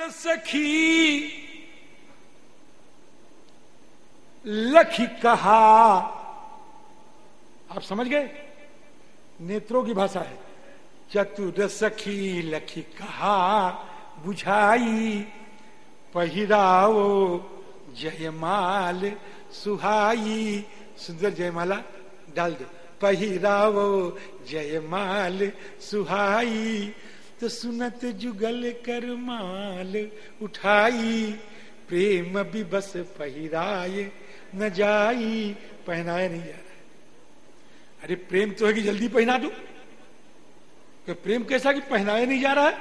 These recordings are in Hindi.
सखी। लखी कहा। आप समझ गए? नेत्रों की भाषा है। चतुर सखी लखी कहा, बुझाई। पहिराओ जयमाल सुहाई। सुंदर जयमाला, डाल दो। पहिराओ जयमाल सुहाई। तो सुनत जुगल कर माल उठाई, प्रेम भी बस पहिराए, न जाई पहनाया नहीं जा रहा अरे प्रेम तो है कि जल्दी पहना दू? कि प्रेम कैसा कि पहनाया नहीं जा रहा है?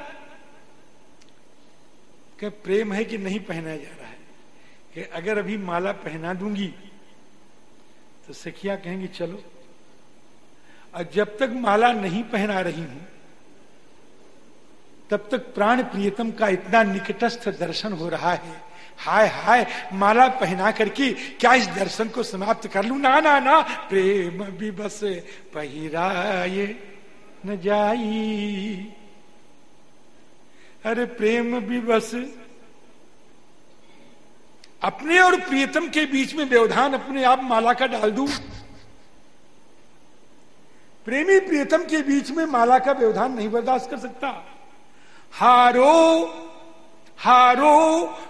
कि प्रेम है कि नहीं पहनाया जा रहा है? कि अगर अभी माला पहना दूँगी तो सखिया कहेंगी, चलो, और जब तक माला नहीं पहना रही हूँ तब तक प्राण प्रियतम का इतना निकटस्थ दर्शन हो रहा है। हाय हाय, माला पहना करके क्या इस दर्शन को समाप्त कर लू? ना ना ना, प्रेम भी बस पहिराए, न जाई। अरे प्रेम भी बस। अपने और प्रियतम के बीच में व्यवधान अपने आप माला का डाल दू? प्रेमी प्रियतम के बीच में माला का व्यवधान नहीं बर्दाश्त कर सकता। हारो हारो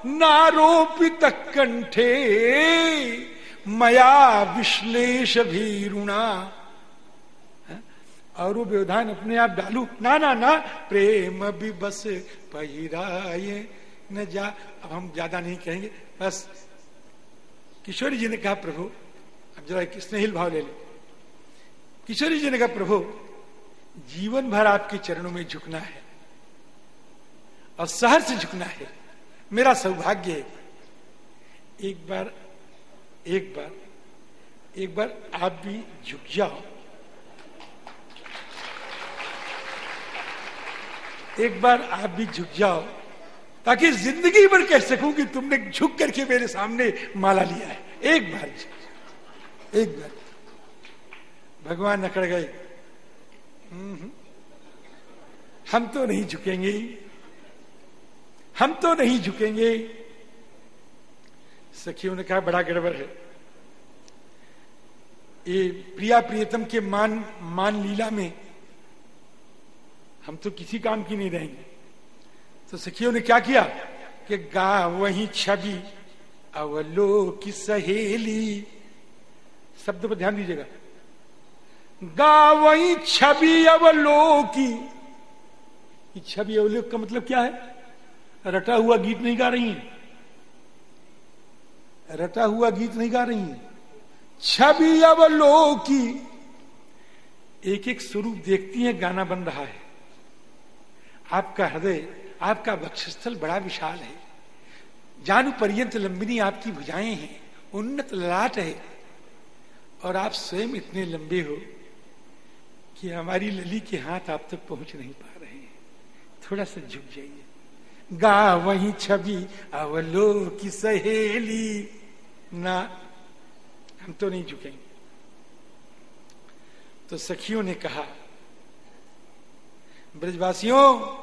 नारोपित कंठे। मया विश्लेष भी भीरुणा और वो व्यवधान अपने आप डालू। ना ना ना, प्रेम भी बस पहिराए। न जा, अब हम ज़्यादा नहीं कहेंगे। बस, किशोरी जी ने कहा, प्रभु, अब जरा स्नेहिल भाव ले ले। किशोरी जी ने कहा, प्रभु, जीवन भर आपके चरणों में झुकना है। और शहर से झुकना है। मेरा सौभाग्य है। एक बार एक बार एक बार आप भी झुक जाओ। एक बार आप भी झुक जाओ, ताकि ज़िंदगी भर कह सकूँ कि तुमने झुक करके मेरे सामने माला लिया है। एक बार एक बार। भगवान अकड़ गए। हम्म। हम तो नहीं झुकेंगे। हम तो नहीं झुकेंगे। सखियों ने कहा, बड़ा गड़बड़ है। ये प्रिया प्रियतम के मान मान लीला में हम तो किसी काम की नहीं रहेंगे। तो सखियों ने क्या किया कि गा वही छवि अवलो की सहेली, शब्द पर ध्यान दीजिएगा। गा वही छवि अवलो की छवि, अवलोक का मतलब क्या है? रटा हुआ गीत नहीं गा रही है। रटा हुआ गीत नहीं गा रही है। छवि अवलोकी एक एक स्वरूप देखती है, गाना बन रहा है। आपका हृदय, आपका वक्षस्थल बड़ा विशाल है। जानु पर्यंत लंबिनी आपकी भुजाएँ हैं, उन्नत ललाट है। और आप स्वयं इतने लंबे हो कि हमारी लली के हाथ आप तक पहुँच नहीं पा रहे हैं। थोड़ा सा झुक जाइए। गा वही छवि अवलो की सहेली। ना, हम तो नहीं झुकेंगे। तो सखियों ने कहा, ब्रजवासियों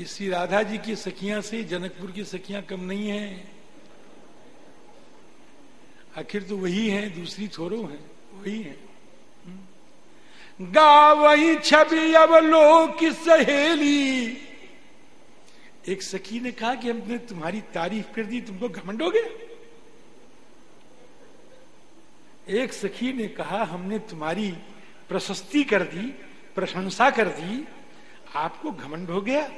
इसी राधा जी की सखियाँ से जनकपुर की सखियाँ कम नहीं है। आखिर तो वही है, दूसरी थोरो है, वही है। गा वही छवि अब लो की सहेली। एक सखी ने कहा कि हमने तुम्हारी तारीफ़ कर दी, तुमको घमंड हो गया? एक सखी ने कहा, हमने तुम्हारी प्रशस्ति कर दी, प्रशंसा कर दी, आपको घमंड हो गया?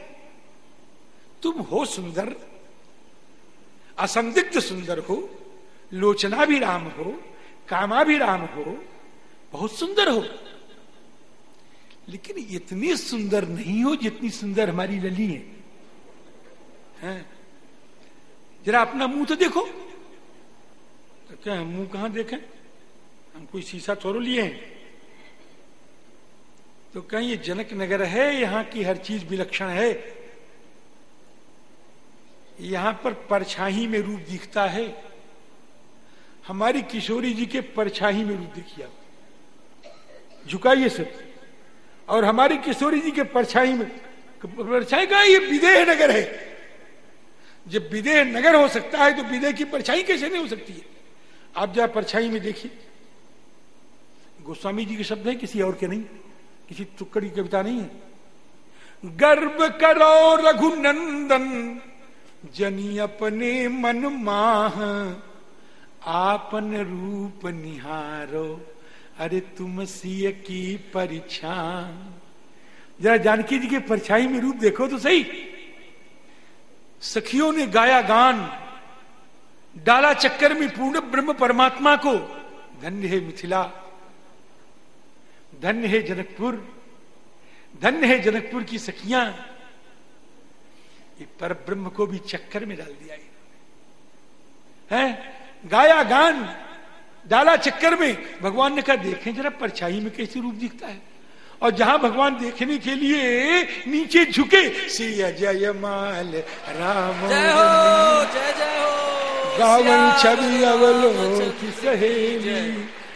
तुम हो सुंदर, असंदिग्ध सुंदर हो, लोचना भी राम हो, कामा भी राम हो, बहुत सुंदर हो। लेकिन इतनी सुंदर नहीं हो जितनी सुंदर हमारी लली है? जरा अपना मुँह तो देखो। तो क्या हम मुँह कहाँ देखें? हम कोई शीशा थोड़ो लिए हैं। तो कहीं ये जनक नगर है, यहाँ की हर चीज़ विलक्षण है। यहाँ पर परछाही में रूप दिखता है। हमारी किशोरी जी के परछाही में रूप आप। झुकाइए सब। और हमारी किशोरी जी के परछाई में, परछाई का ये विदेह नगर है। जब विदेह नगर हो सकता है तो विदेह की परछाई कैसे नहीं हो सकती है? आप जरा परछाई में देखिए। गोस्वामी जी के शब्द है, किसी और के नहीं। किसी टुकड़ी की कविता नहीं है। गर्व करो रघुनंदन, जनी अपने मन माह, आपन रूप निहारो। अरे तुम सिय की परीक्षा। जरा जानकी जी के परछाई में रूप देखो तो सही। सखियों ने गाया गान, डाला चक्कर में पूर्ण ब्रह्म परमात्मा को। धन्य है मिथिला, धन्य है जनकपुर, धन्य है जनकपुर की सखियाँ। पर ब्रह्म को भी चक्कर में डाल दिया है? गाया गान डाला चक्कर में भगवान ने कहा देखें जरा परछाई में कैसे रूप दिखता है। और जहाँ भगवान देखने के लिए नीचे झुके सिया जय माल राम जय हो जय जय हो गावन छवि अवलो की सहेली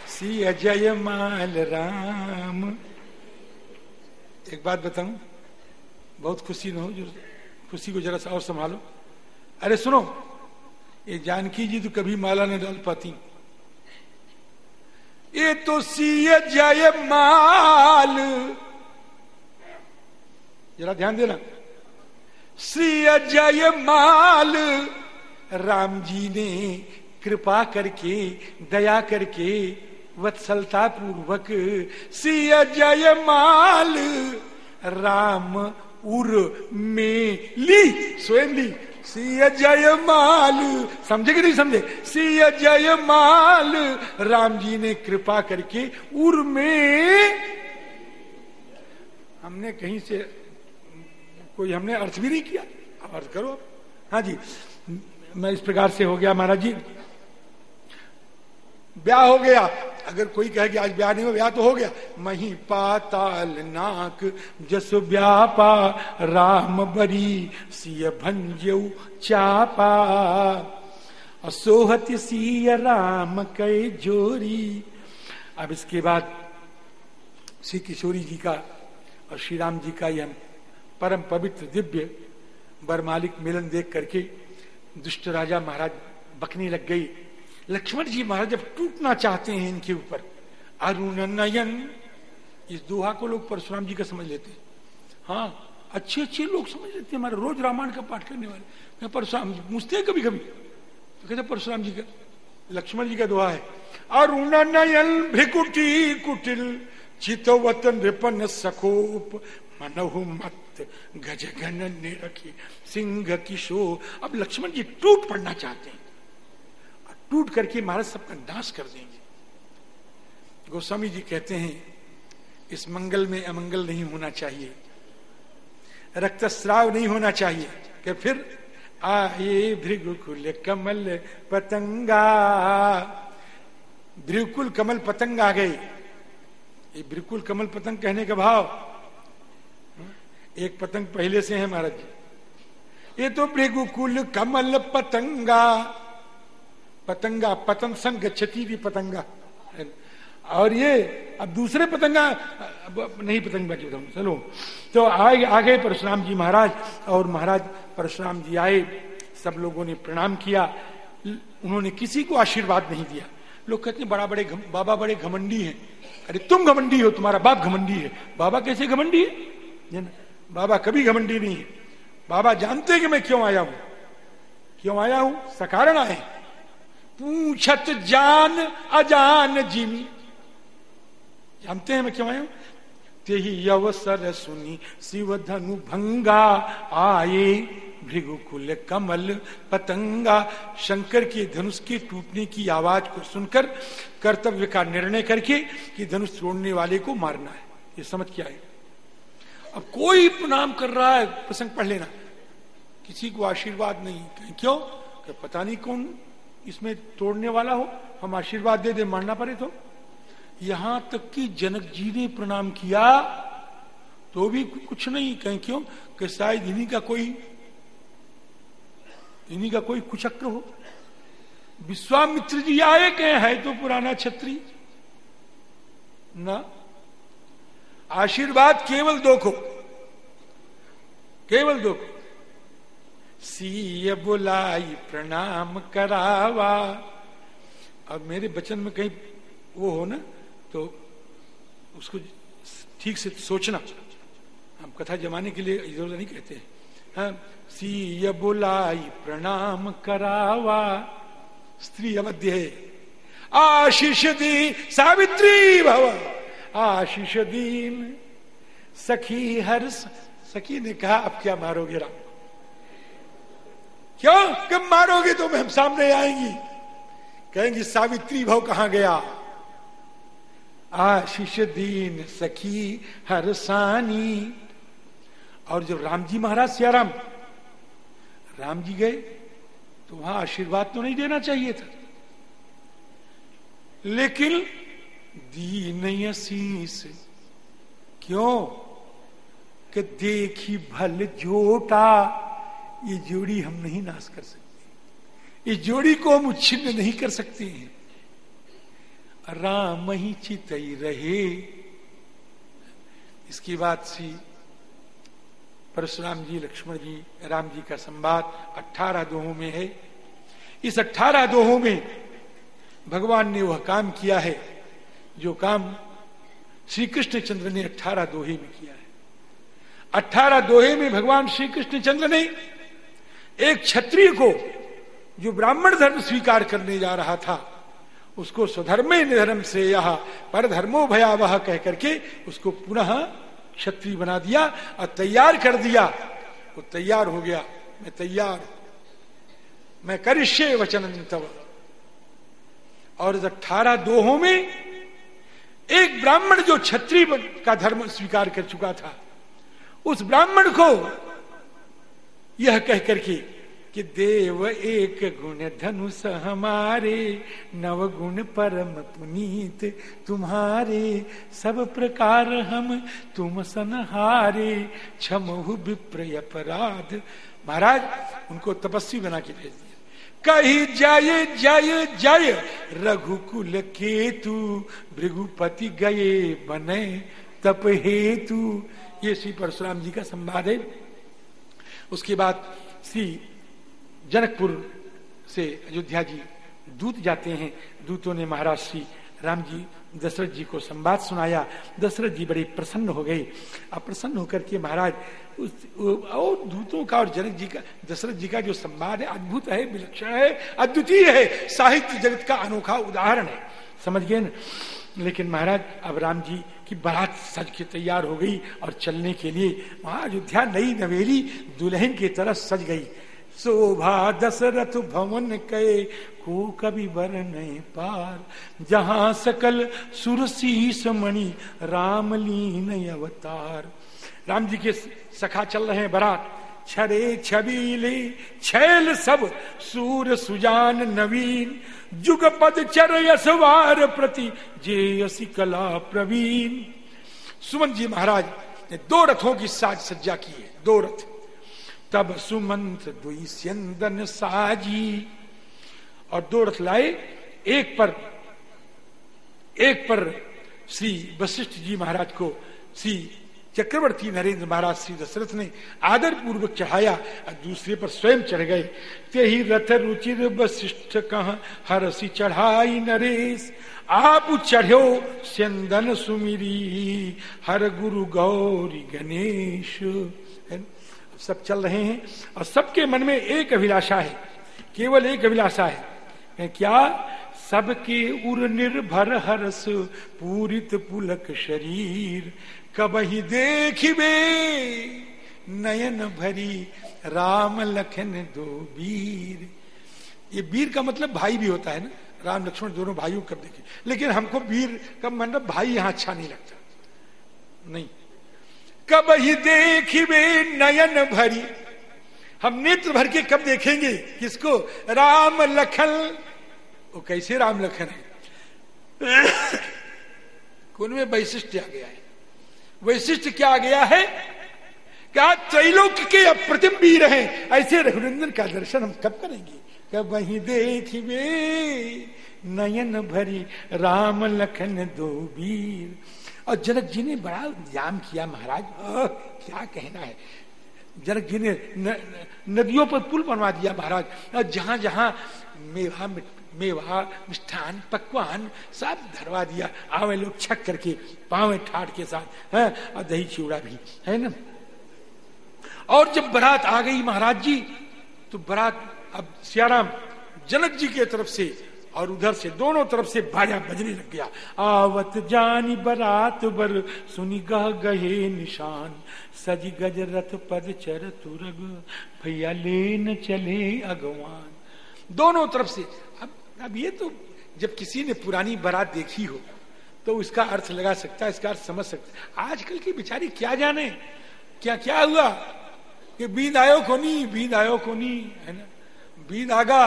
सिया जय माल राम। एक बात बताऊँ बहुत खुशी न हो जो खुशी को जरा सा और संभालो। अरे सुनो ये जानकी जी तो कभी माला न डाल पाती। ये तो सीय जय माल। जरा ध्यान देना। श्री जय माल। राम जी ने कृपा करके, दया करके वत्सलता पूर्वक श्री जय माल। राम उर में ली स्वयं ली। सिय जय माल समझे कि नहीं समझे? सिय जय माल राम जी ने कृपा करके उर्मे हमने कहीं से कोई हमने अर्थ भी नहीं किया। अर्थ करो। हाँ जी, मैं इस प्रकार से हो गया महाराज जी। ब्याह हो गया। अगर कोई कहे कि आज ब्याह नहीं हो ब्याह तो हो गया। मही पाताल नाक, जस व्यापा राम बरी, सिय भंजऊ चापा। असोहत सिय राम कई जोरी। अब इसके बाद श्री किशोरी जी का और श्री राम जी का यह परम पवित्र दिव्य बरमालिक मिलन देख करके दुष्ट राजा महाराज बकने लग गई। लक्ष्मण जी महाराज जब टूटना चाहते हैं इनके ऊपर अरुण नयन इस दोहा को लोग परशुराम जी का समझ लेते हैं। हाँ अच्छे अच्छे लोग समझ लेते हैं, हमारे रोज रामायण का पाठ करने वाले। मैं परशुराम पूछते हैं कभी कभी तो कहते परशुराम जी का, लक्ष्मण जी का दोहा है अरुण नयन भ्रिकुटी कुटिल चितवतन रिपन सकोप मनहु मत गज घन ने रखी सिंह किशो अब लक्ष्मण जी टूट पड़ना चाहते हैं। टूट करके महाराज सबका नाश कर देंगे। गोस्वामी जी कहते हैं, इस मंगल में अमंगल नहीं होना चाहिए। रक्तस्राव नहीं होना चाहिए। कि फिर आए भृगुकुल कमल पतंगा। भृगुकुल कमल पतंग आ गए ये भृगुकुल कमल पतंग कहने का भाव? एक पतंग पहले से है महाराज जी। ये तो भृगुकुल कमल पतंगा। पतंगा पतंग संग गच्छती थी पतंगा। और ये अब दूसरे पतंगा नहीं पतंग बताऊ चलो। तो आए आ गए परशुराम जी महाराज और महाराज परशुराम जी आए सब लोगों ने प्रणाम किया। उन्होंने किसी को आशीर्वाद नहीं दिया। लोग कहते हैं बड़ा बड़े घम, बाबा बड़े घमंडी हैं। अरे तुम घमंडी हो तुम्हारा बाप घमंडी है। बाबा कैसे घमंडी है? बाबा कभी घमंडी नहीं है। बाबा जानते हैं कि मैं क्यों आया हूँ? क्यों आया हूँ? सकारण आए पूछत जान अजान जिमी। जानते हैं मैं क्यों आया तेही अवसर सुनी, शिव धनु भंगा, आए भृगुकुल कमल पतंगा। शंकर के धनुष के टूटने की आवाज़ को सुनकर कर्तव्य का निर्णय करके कि धनुष तोड़ने वाले को मारना है। ये समझ के आए। अब कोई प्रणाम कर रहा है, प्रसंग पढ़ लेना। किसी को आशीर्वाद नहीं। क्यों? पता नहीं कौन। इसमें तोड़ने वाला हो, हम आशीर्वाद दे दे, मानना पड़े तो। यहाँ तक कि जनक जी ने प्रणाम किया तो भी कुछ नहीं, कहें क्यों? कि शायद इन्हीं का कोई, इन्हीं का कोई कुचक्र हो। विश्वामित्र जी आए, कहे, है तो पुराना छत्री। ना। आशीर्वाद केवल दो को, केवल दो को। सीय बुलाई प्रणाम करावा। अब मेरे बचन में कहीं वो हो ना तो उसको ठीक से सोचना। हम कथा जमाने के लिए इधर नहीं कहते हैं। हाँ, सीय बुलाई प्रणाम करावा। स्त्री अवध्य है। आशीष दी सावित्री भव। आशीष दीन। सखी हर सखी ने कहा अब क्या मारोगे राम? क्यों? कब मारोगे तो हम सामने आएँगी। कहेंगी, सावित्री भाव कहा गया? आशीष दीन सखी हर सानी। और जब राम जी महाराज सियाराम राम जी गए तो वहाँ आशीर्वाद तो नहीं देना चाहिए था। लेकिन दीन शीस क्यों? कि देखी भल जोटा ये जोड़ी हम नहीं नाश कर सकते। इस जोड़ी को हम उच्छिन्न नहीं कर सकते हैं। राम ही चित रहे। इसकी बात सी परशुराम जी, लक्ष्मण जी, राम जी का संवाद अठारह दोहों में है। इस अठारह दोहों में भगवान ने वह काम किया है, जो काम श्री कृष्ण चंद्र ने अठारह दोहे में किया है। अठारह दोहे में भगवान श्री कृष्ण चंद्र ने एक क्षत्रिय को जो ब्राह्मण धर्म स्वीकार करने जा रहा था, उसको स्वधर्मे निधर्म से यह पर धर्मो भयावह कह करके उसको पुनः क्षत्रिय बना दिया और तैयार कर दिया। वो तैयार हो गया, मैं तैयार मैं करिष्य वचन तब और अठारह दोहों में एक ब्राह्मण जो क्षत्रिय का धर्म स्वीकार कर चुका था, उस ब्राह्मण को यह कह करके कि देव एक गुण धनुष हमारे, नव गुण परम पुनीत तुम्हारे। सब प्रकार हम तुम सनहारे क्षमहु विप्र अपराध। महाराज, उनको तपस्वी बना के भेज दिया। कही जय जय जय रघुकुल केतु, भृगुपति गए बने तप हेतु। ये श्री परशुराम जी का संवाद है। उसके बाद श्री जनकपुर से अयोध्या जी दूत जाते हैं। दूतों ने महाराज श्री राम जी, दशरथ जी को संवाद सुनाया। दशरथ जी बड़े प्रसन्न हो गए। अब प्रसन्न होकर के महाराज, उस और दूतों का और जनक जी का, दशरथ जी का जो संवाद है, अद्भुत है, विलक्षण है, अद्वितीय है। साहित्य जगत का अनोखा उदाहरण है। समझ गए ना? लेकिन महाराज, अब राम जी की बारात सज के तैयार हो गई और चलने के लिए वहाँ अयोध्या नई नवेली दुल्हन की तरह सज गई। शोभा दशरथ भवन कहे को कभी बर नहीं पार, जहाँ सकल सुरशीस मणि रामलीन अवतार। राम जी के सखा चल रहे हैं बरात। छरे छबीले, छैल सब, सूर सुजान नवीन। जुग पद चर यसवार प्रति जे कला प्रवीण। सुमन जी महाराज ने दो रथों की साज सज्जा की है, दो रथ। तब सुमंत द्विस्यंदन साजी। और दो रथ लाए, एक पर एक पर श्री वशिष्ठ जी महाराज को श्री चक्रवर्ती नरेंद्र महाराज श्री दशरथ ने आदर पूर्वक चढ़ाया और दूसरे पर स्वयं चढ़ गए। ते ही रथ रुचिर वशिष्ठ कहा, हरसी चढ़ाई नरेश, आप चढ़ो चंदन सुमिरी, हर गुरु गौरी गणेश। सब चल रहे हैं और सबके मन में एक अभिलाषा है, केवल एक अभिलाषा है क्या? सबके उर निर्भर हरस, पूरित पुलक शरीर। कब ही देखिबे नयन भरी राम लखन दो वीर। ये वीर का मतलब भाई भी होता है ना? राम लक्ष्मण दोनों भाइयों कब देखे। लेकिन हमको वीर का मतलब भाई यहाँ अच्छा नहीं लगता। नहीं। कब ही देखी देखिबे नयन भरी। हम नेत्र भर के कब देखेंगे? किसको? राम लखन। वो कैसे राम लखन है? कौन में वैशिष्ट आ गया है। वैशिष्ट क्या आ गया है? क्या त्रैलोक के अप्रतिम वीर हैं ऐसे रघुनंदन का दर्शन हम कब करेंगे? कब वही देखिए नयन भरी राम लखन दो वीर। और जनक जी ने बड़ा इंतज़ाम किया महाराज। क्या कहना है? जनक जी ने न, न, नदियों पर पुल बनवा दिया महाराज। जहाँ जहाँ मेवा मेवा, मिष्ठान, पकवान, सब धरवा दिया। आवे लोग छक करके, पावे ठाट के साथ, है, और दही चिवड़ा भी, है ना? और जब बारात आ गई महाराज जी तो बारात अब सियाराम जनक जी के तरफ़ से और उधर से दोनों तरफ़ से बाजा बजने लग गया। आवत जानी बरात बर, सुनी गह गहे निशान। सज गज रथ पद चर तुरग, भैया लेन चले अगवान। दोनों तरफ़ से अब ये तो जब किसी ने पुरानी बारात देखी हो तो उसका अर्थ लगा सकता है, इसका अर्थ समझ सकता है। आजकल की बेचारी क्या जाने? क्या क्या हुआ? कि बींद आयो को नहीं बींद आयो को नहीं है ना? बींद आगा,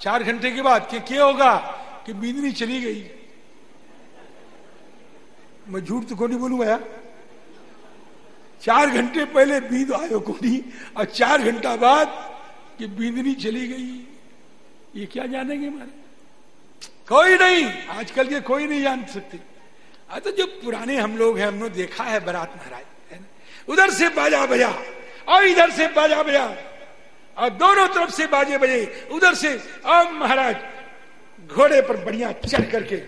चार घंटे के बाद क्या क्या होगा? कि बींदनी चली गई। मैं झूठ तो को नहीं बोलूँगा यार चार घंटे पहले बींद आयो को नहीं और चार घंटा बाद कि बींदनी चली गई। ये क्या जानेंगे हमारे? कोई नहीं। आजकल के कोई नहीं जान सकते। आ तो जो पुराने हम लोग हैं हमने देखा है बरात महाराज है उधर से बाजा बजा और इधर से बाजा बजा और दोनों तरफ़ से बाजे बजे उधर से अब महाराज घोड़े पर बढ़िया चढ़ करके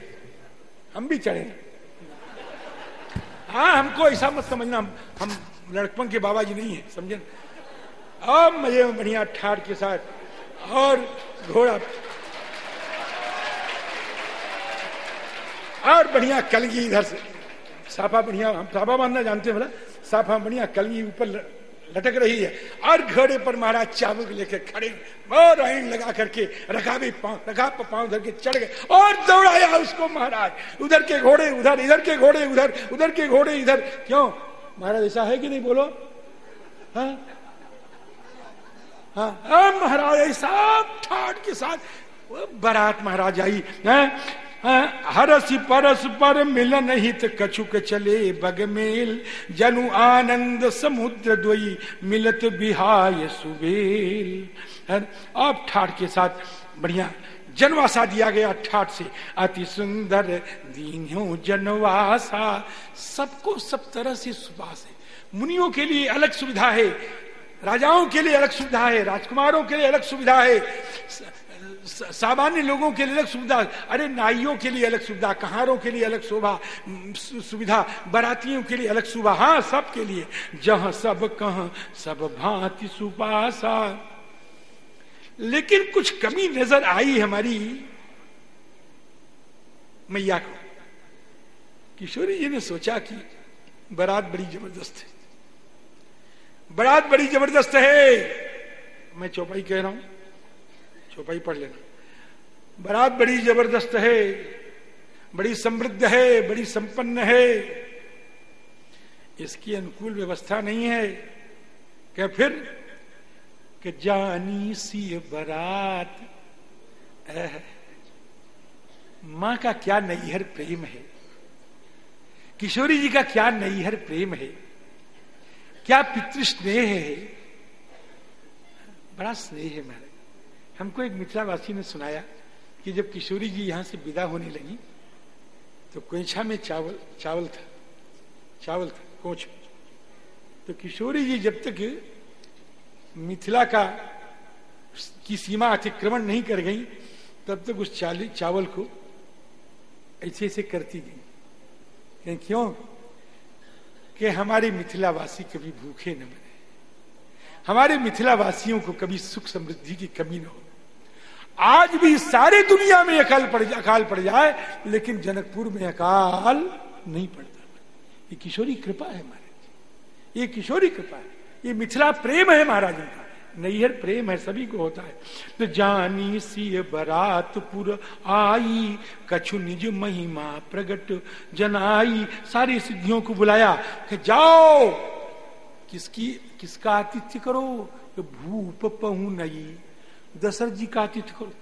हम भी चढ़े। हाँ हमको ऐसा मत समझना हम लड़कपन के बाबा जी नहीं है समझे? अब मज़े में बढ़िया ठाट के साथ और घोड़ा और बढ़िया कलगी इधर से। साफा बढ़िया, हम साफा बांधना जानते हैं बोला साफा बढ़िया कलगी ऊपर लटक रही है। और घोड़े पर महाराज चाबुक लेकर खड़े। और आइन लगा करके रकाबी पाँव रखा पाँव धर के चढ़ गए। और दौड़ाया उसको महाराज। उधर के घोड़े उधर, इधर के घोड़े उधर उधर के घोड़े इधर। क्यों? महाराज ऐसा है कि नहीं बोलो? हाँ? महाराज ऐसा ठाट के साथ। बारात, महाराज, आई, है हरसी परस पर मिलन हित कछुक चले बगमेल जनु आनंद समुद्र द्वई मिलत बिहाय सुबेल। अब ठाट के साथ, बढ़िया, जनवासा दिया गया ठाट से। अति सुंदर दीनो जनवासा। सबको सब तरह से सुबास है मुनियों के लिए अलग सुविधा है। राजाओं के लिए अलग सुविधा है, राजकुमारों के लिए अलग सुविधा है सामान्य लोगों के लिए अलग सुविधा, अरे नाइयों के लिए अलग सुविधा, कहारों के लिए अलग शोभा सुविधा, बरातियों के लिए अलग सुविधा हाँ सब के लिए। जहाँ सब कहा, सब भांति सुपासा। लेकिन कुछ कमी नज़र आई हमारी। मैया को। किशोरी जी ने सोचा कि बारात बड़ी ज़बरदस्त है। बारात बड़ी ज़बरदस्त है। मैं चौपाई कह रहा हूँ। चौपाई पढ़ लेना। बरात बड़ी ज़बरदस्त है। बड़ी समृद्ध है। बड़ी संपन्न है। इसकी अनुकूल व्यवस्था नहीं है। क्या फिर? कि जानी सी बरात माँ का क्या नैहर प्रेम है? किशोरी जी का क्या नैहर प्रेम है? क्या पितृस्नेह है? बड़ा स्नेह है महाराज हमको एक मिथिलावासी ने सुनाया कि जब किशोरी जी यहाँ से विदा होने लगी तो कोइछा में चावल चावल था चावल था कोच तो किशोरी जी जब तक मिथिला का की सीमा अतिक्रमण नहीं कर गई, तब तक उस चावल को ऐसे ऐसे करती गई। क्यों? कि हमारे मिथिलावासी कभी भूखे न मरे। हमारे मिथिलावासियों को कभी सुख समृद्धि की कमी न हो। आज भी सारी दुनिया में अकाल पड़ जाए अकाल पड़ जाए, लेकिन जनकपुर में अकाल नहीं पड़ता। ये किशोरी कृपा है महाराज ये किशोरी कृपा है। ये मिथिला प्रेम है महाराज का। नैहर प्रेम है, सभी को होता है। तो जानी सी बरातपुर आई, कछु निज महिमा प्रगट जनाई। सारी सिद्धियों को बुलाया कि जाओ, किसकी, किसका आतिथ्य करो? भूप पहू नई, दशरथ जी का आतिथ्य करो।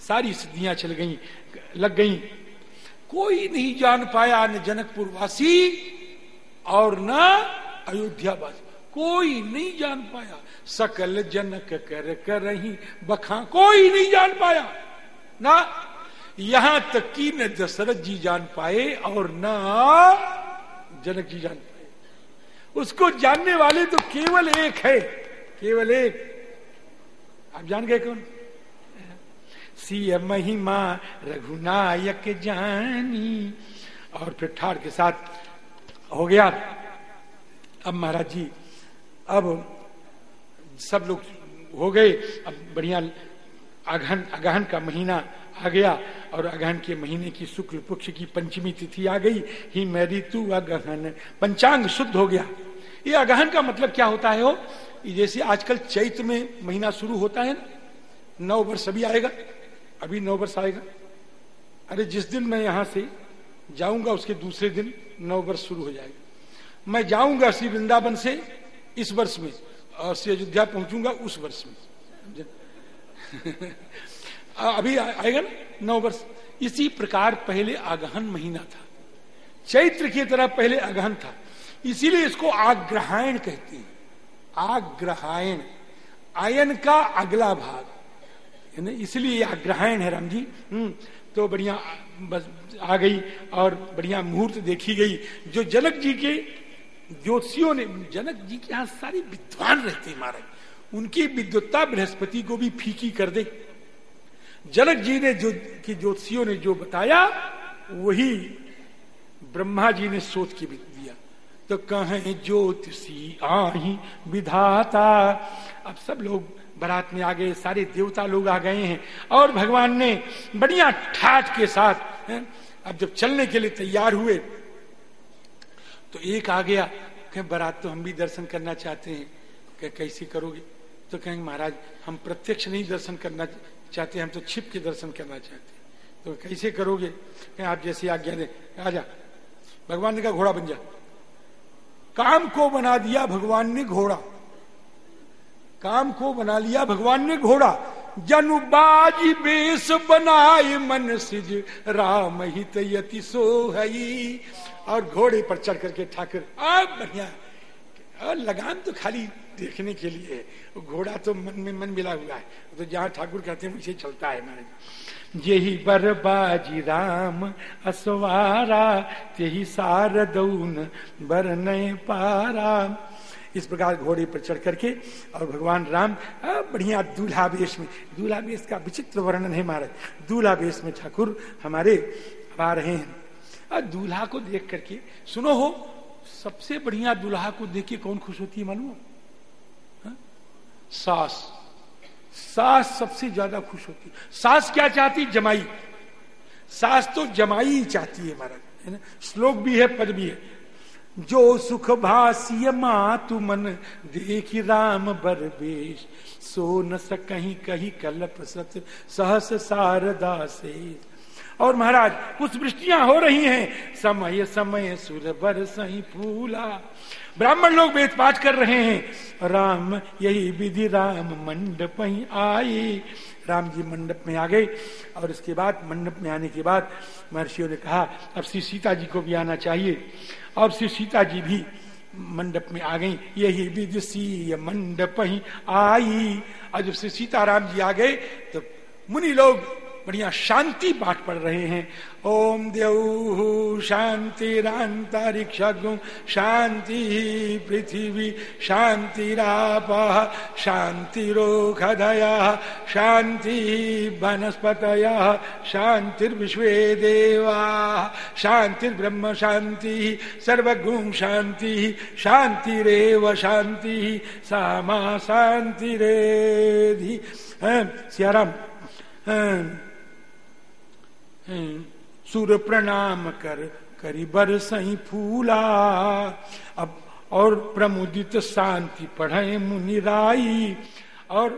सारी सिद्धियाँ चल गई, लग गई। कोई नहीं जान पाया न जनकपुर वासी और न अयोध्या वासी। कोई नहीं जान पाया। सकल जनक कर कर रही बखा कोई नहीं जान पाया। ना यहाँ तक कि न दशरथ जी जान पाए और ना जनक जी जान पाए। उसको जानने वाले तो केवल एक है। केवल एक। आप जान गए कौन? सी महिमा रघुनायक जानी। और फिर ठाड़ के साथ हो गया। अब महाराज जी अब सब लोग हो गए। अब बढ़िया अगहन अगहन का महीना आ गया और अगहन के महीने की शुक्ल पक्ष की पंचमी तिथि आ गई। ही मेरी तू अगहन पंचांग शुद्ध हो गया। ये अगहन का मतलब क्या होता है हो? जैसे आजकल चैत्र में महीना शुरू होता है ना, नौ वर्ष अभी आएगा। अभी नौ वर्ष आएगा। अरे जिस दिन मैं यहाँ से जाऊँगा, उसके दूसरे दिन नौ वर्ष शुरू हो जाएगा। मैं जाऊँगा श्री वृंदावन से इस वर्ष में। और श्री अयोध्या पहुंचूँगा उस वर्ष में। अभी आएगा ना? नौ वर्ष। इसी प्रकार पहले आगहन महीना था। चैत्र की तरह पहले अगहन था। इसीलिए इसको आग्रहायण कहते हैं। आग्रहायण। आयन का अगला भाग। इसलिए आग्रहायण है राम जी हम्म तो बढ़िया बस आ गई और बढ़िया मुहूर्त देखी गई। जो जनक जी के ज्योतिषियों ने जनक जी के यहाँ सारे विद्वान रहते महाराज उनकी विद्वत्ता बृहस्पति को भी फीकी कर दे। जनक जी ने जो, की ज्योतिषियों ने जो बताया, वही ब्रह्मा जी ने सोच के दिया। तो कहें ज्योतिषी आही, विधाता। अब सब लोग बारात में आ गए, सारे देवता लोग आ गए हैं। और भगवान ने बढ़िया ठाठ के साथ, है? अब जब चलने के लिए तैयार हुए तो एक आ गया, कहें, बारात तो हम भी दर्शन करना चाहते हैं। कह, कैसे करोगे? तो कहेंगे, महाराज, हम प्रत्यक्ष नहीं दर्शन करना चाहते, हम तो छिप के दर्शन करना चाहते हैं। तो कैसे करोगे? कहें, आप जैसे आज्ञा दे। आ जा भगवान ने कहा, घोड़ा बन जा। काम को बना दिया भगवान ने घोड़ा। काम को बना लिया भगवान ने घोड़ा। जनुबाजी बेस बनाए मन सिज, राम हित यति सो हई और घोड़े पर चढ़ करके ठाकुर, अब बढ़िया। और तो खाली देखने के लिए। घोड़ा तो मन में मन मिला हुआ है। तो जहाँ ठाकुर कहते हैं उसे चलता है महाराज। यही बरबाजी राम असवारा, तेही सारदौन बर पारा। इस प्रकार घोड़े पर चढ़ करके और भगवान राम बढ़िया दूल्हा वेश में दूल्हा वेश का विचित्र वर्णन है महाराज। दूल्हा वेश में ठाकुर हमारे आ रहे हैं। दूल्हा को देख करके, सुनो हो, सबसे बढ़िया दूल्हा को देख के कौन खुश होती है मालूम? सास। सास सबसे ज़्यादा खुश होती सास क्या चाहती? जमाई। सास तो जमाई ही चाहती है महाराज, है ना? श्लोक भी है, पद भी है। जो सुख भाष्य मातु मन, देखी राम बरबेश। सो न सकही कही कल्प सत, सहस सारदा से। और महाराज पुष्पृष्टियाँ हो रही हैं। समय समय सुर बर सही फूला। ब्राह्मण लोग वेद पाठ कर रहे हैं। राम, यही विधि राम मंडप ही आई राम जी मंडप में आ गए और इसके बाद, मंडप में आने के बाद महर्षियों ने कहा, अब श्री सीता जी को भी आना चाहिए। और श्री सीता जी भी मंडप में आ गई। यही विधि विदुषी मंडप ही आई। और जब श्री सीताराम जी आ गए तो मुनि लोग बढ़िया शांति पाठ पढ़ रहे हैं। ओम देव शांतिरांतरिक्ष शांति पृथ्वी शांतिराप शांतिरोखदय शांति वनस्पत शांतिर्विश्व देवा शांतिर्ब्रह्म शांति सर्वगुण शांति, शांतिरेव शांति, सामा शांतिरेधि। सियाराम। सुर प्रणाम कर करी बर सही फूला। अब और प्रमुदित शांति पढ़े मुनिराई और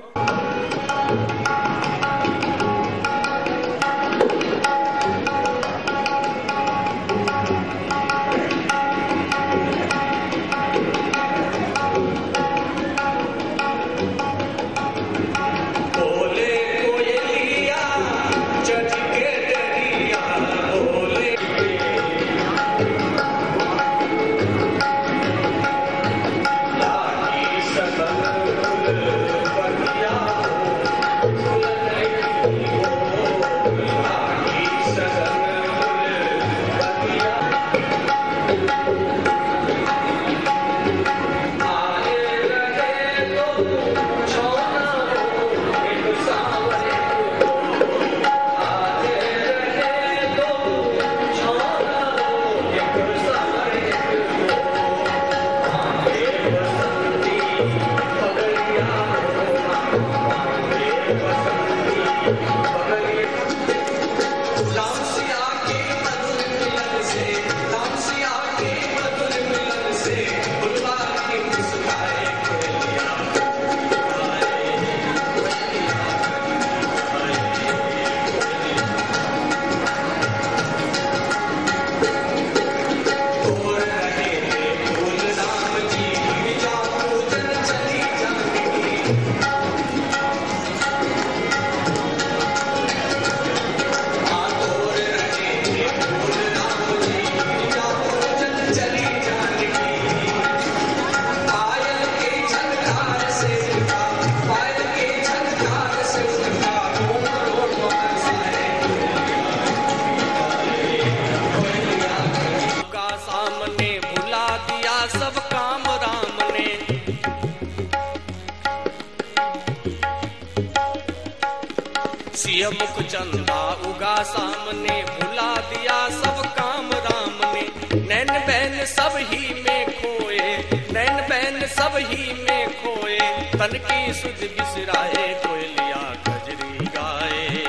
सिय मुख चंदा उगा सामने, भुला दिया सब काम राम ने। नैन बैन सब ही में खोए, नैन बैन सब ही में खोए। तन की सुध बिसराए, कोयलिया कजरी गाए।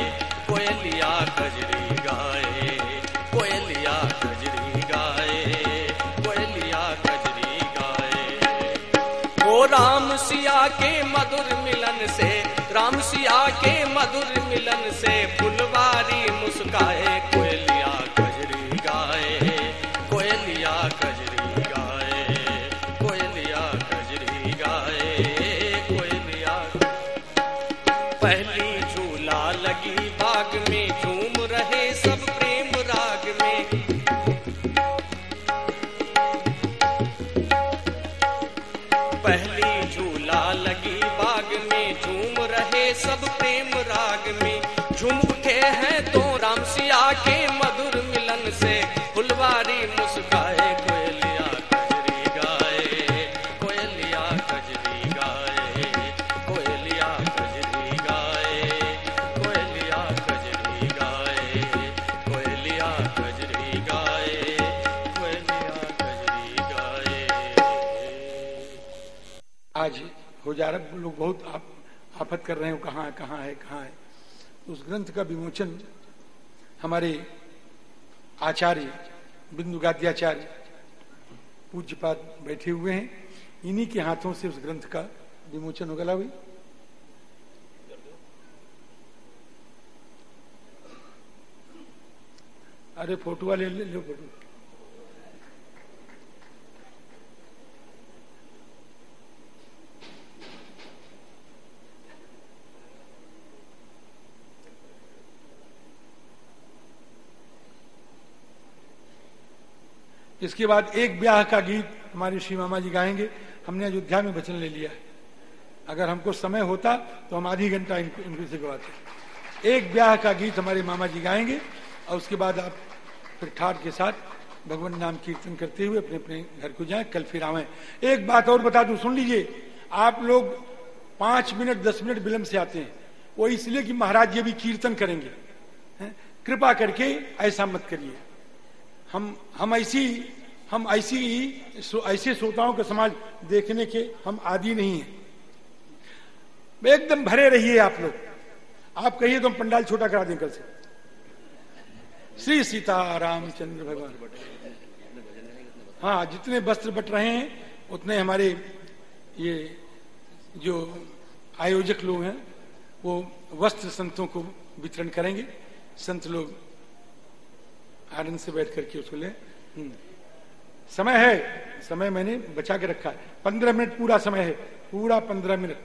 कोयलिया कजरी गाए, कोयलिया कजरी गाए, कोयलिया कजरी गाए। ओ राम सिया के मधुर मिलन से, राम मधुर मिलन से फुलवारी के मधुर मिलन से फुलवारी मुस्काए कोयलिया कजरी गाए कोयलिया कजरी गाए कोयलिया कजरी गाए कोयलिया कजरी गाए कोयलिया कजरी गाए कोयलिया कजरी गाए। आज होजारक लोग बहुत आप, आफत कर रहे हो कहाँ है कहाँ है कहाँ है? उस ग्रंथ का विमोचन हमारे आचार्य बिंदु गाद्याचार्य पूज्यपाद बैठे हुए हैं। इन्हीं के हाथों से उस ग्रंथ का विमोचन हो गला हुई अरे फ़ोटो वाले ले लो फ़ोटो। इसके बाद एक ब्याह का गीत हमारे श्री मामा जी गाएँगे। हमने अयोध्या में वचन ले लिया। है अगर हमको समय होता तो हम आधी घंटा इनको से गवाते। एक ब्याह का गीत हमारे मामा जी गाएँगे और उसके बाद आप फिर ठाट के साथ भगवान नाम कीर्तन करते हुए अपने अपने घर को जाएँ, कल फिर आवे। एक बात और बता दूँ, सुन लीजिए, आप लोग पाँच मिनट, दस मिनट विलंब से आते हैं। वो इसलिए कि महाराज ये भी कीर्तन करेंगे। कृपा करके ऐसा मत करिए। हम हम ऐसी हम ऐसी ऐसे श्रोताओं का समाज देखने के हम आदि नहीं है। एकदम भरे रहिए आप लोग। आप कहिए तो हम पंडाल छोटा करा दें कल से। श्री सीता रामचंद्र भगवान। हाँ जितने वस्त्र बट रहे हैं, उतने हमारे ये जो आयोजक लोग हैं, वो वस्त्र संतों को वितरण करेंगे। संत लोग आनंद से बैठ करके उसको ले। हम्म। समय है। समय मैंने बचा के रखा है। पंद्रह मिनट पूरा समय है। पूरा पंद्रह मिनट।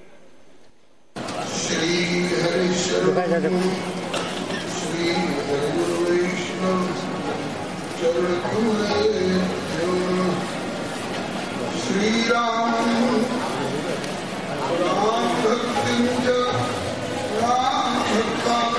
श्री राम राम भक्ति राम भक्ता।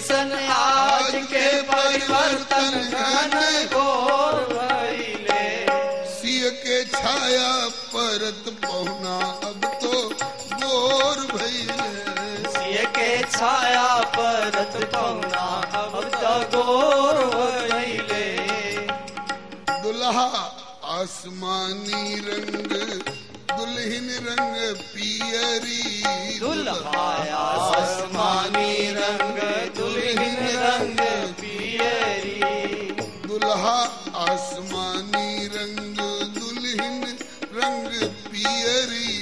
आज के परिवर्तन घन घोर भइले सिय के छाया परत पहुना अब तो गोर भैले। सिय के छाया परत पौना अब तो गोर भइले दुल्हा आसमानी रंग दुल्हन रंग पियरी। दुल्हा आसमानी रंग रंग पियरी दुल्हा आसमानी रंग दुल्हन रंग पियरी।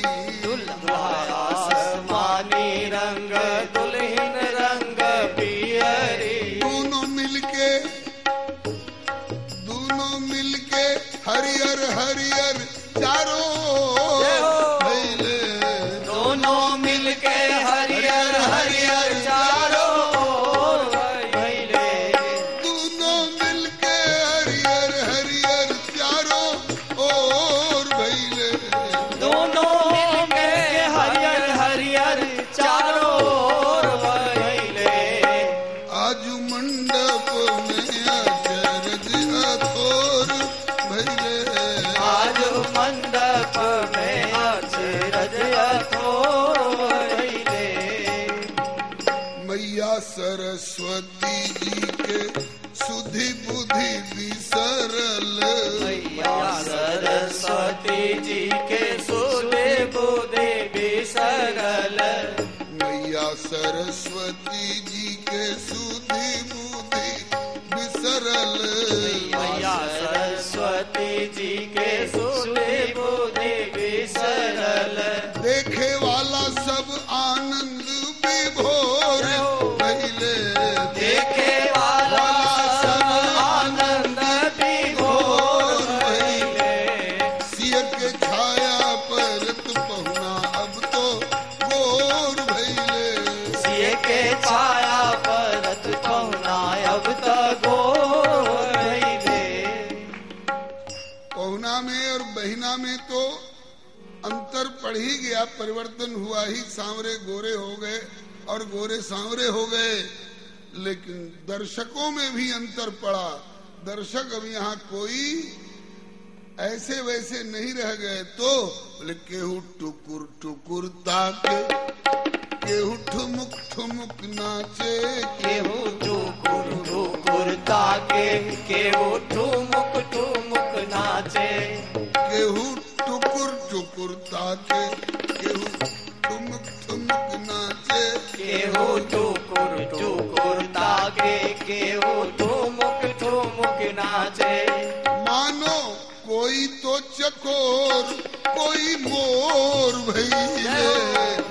सरस्वती जी के सुधि बुद्धि बिसरल मैया सरस्वती जी के सुधे बुधे बिसरल मैया सरस्वती जी के सुधि बुद्धि बिसरल मैया सरस्वती जी के सुधे ही सांवरे गोरे हो गए और गोरे सांवरे हो गए। लेकिन दर्शकों में भी अंतर पड़ा। दर्शक अब यहाँ कोई ऐसे वैसे नहीं रह गए तो बोले केहू टुकुर टुकुर ताके केहू ठुमुक ठुमुक नाचे। केहू ठुकुर ठुकुर ताके केहू ठुमुक ठुमुक नाचे। केहू टुकुर टुकुर ताके केहू केहू ठुकुर ठुकुर ताके केहू ठुमुक ठुमुक नाचे। मानो कोई तो चकोर कोई मोर भैया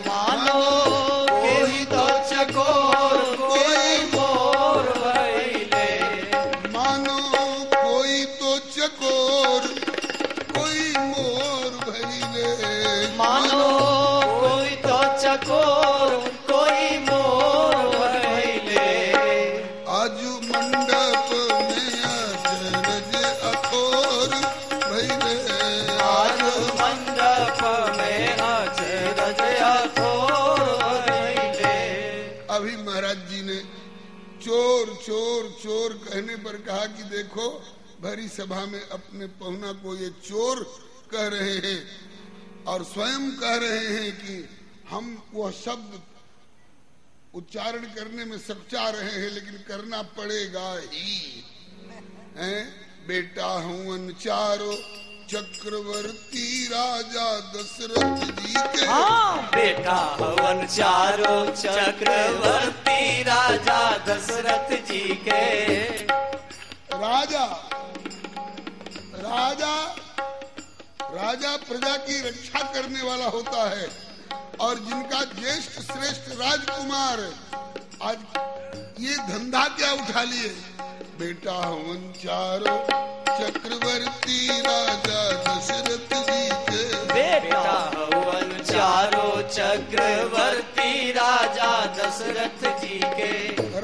मानो कोई तो चकोर कोई चोर कहने पर कहा कि देखो, भरी सभा में अपने पहुना को ये चोर कह रहे हैं और स्वयं कह रहे हैं कि हम वह शब्द उच्चारण करने में सचा रहे हैं, लेकिन करना पड़ेगा ही। हैं? बेटा हूँ चारो चक्रवर्ती राजा दशरथ जी के। हाँ। बेटा हवन चारो चक्रवर्ती राजा दशरथ जी के। राजा राजा राजा प्रजा की रक्षा करने वाला होता है। और जिनका ज्येष्ठ श्रेष्ठ राजकुमार आज ये धंधा क्या उठा लिए? बेटा हवन चारो चक्रवर्ती राजा दशरथ जी के बेटा। हवन चारो चक्रवर्ती राजा दशरथ जी के।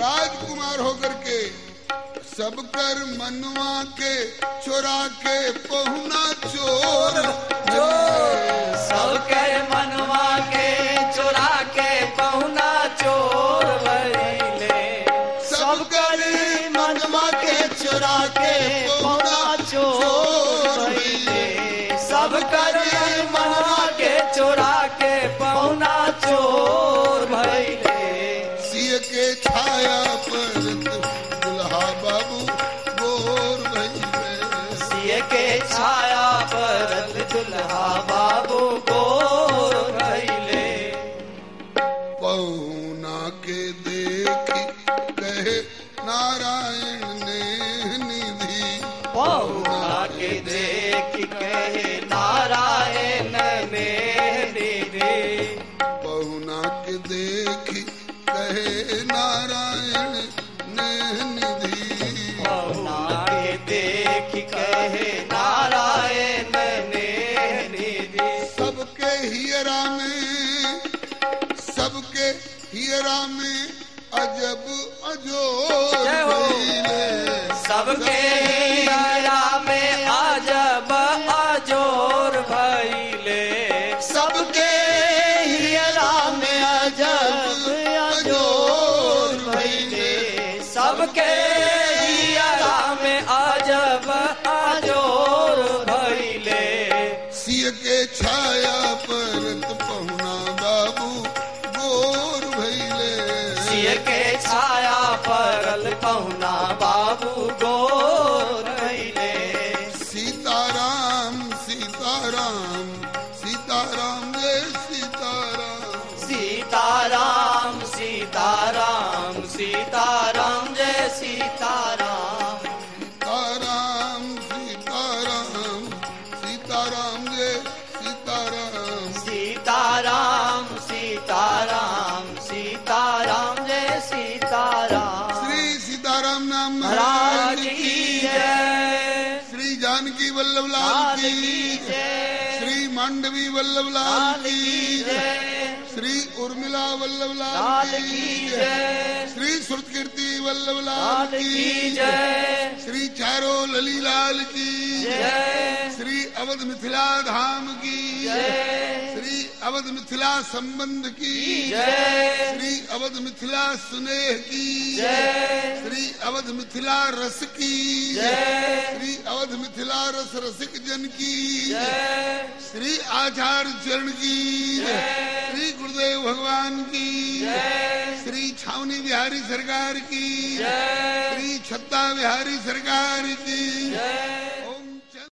राजकुमार होकर के सब कर मनवा के चोरा के पहुना चोर। सब के मनवा के छाया पर सबके हियरा में अजब अजोर भइले। सिय के छाया परत पहुना बाबू गोर भैले सिय के छाया परल पहुना बाबू गोर वल्लभ लाल की जय। श्री उर्मिला वल्लभ लाल की जय। श्री श्रुत कीर्ति वल्लभ लाल लाल की जय। श्री चारो लली लाल की जय। श्री अवध मिथिला धाम की जय। श्री अवध मिथिला संबंध की जय। श्री अवध मिथिला स्नेह की जय। श्री अवध मिथिला रस की जय। श्री अवध मिथिला रस रसिक जन की जय। श्री आचार्य चरण की जय। श्री गुरुदेव भगवान की जय। श्री छावनी बिहारी सरकार की श्री छत्ता बिहारी सरकार की। जय।